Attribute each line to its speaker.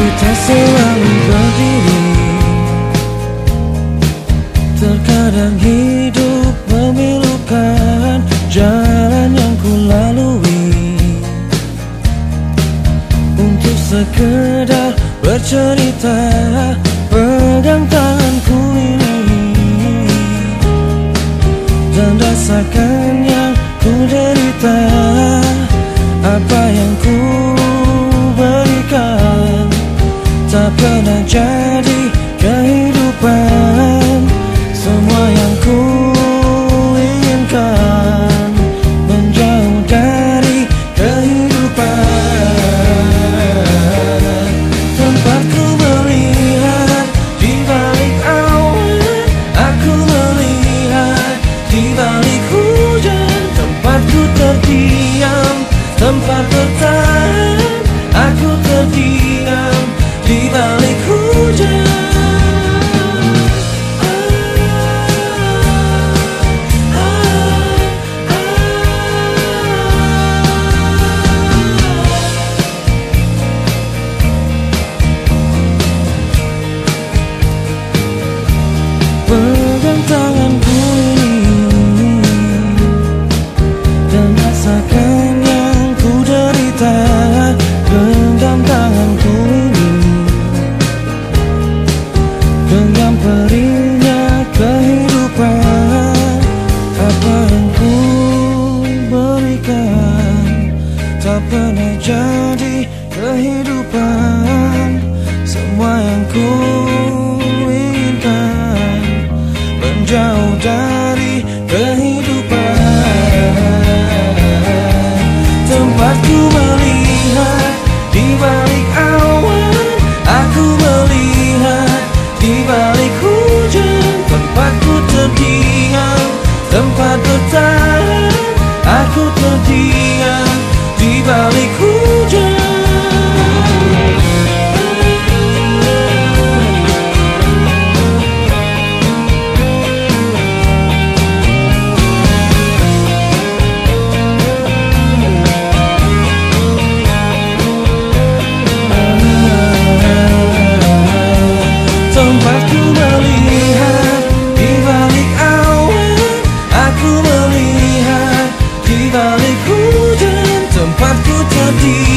Speaker 1: Ku selalu berdiri. Terkadang hidup memilukan Jalan yang ku lalui. Untuk sekedar bercerita Pegang tanganku ini. Dan rasakan yang ku derita. Terdiam, tanpa bertahan Aku terdiam di balik hujan. Ah, ah, ah, Pegang tanganku tak pernah jadi kehidupan. Semua yang ku inginkan Menjauh dari kehidupan. Tempatku de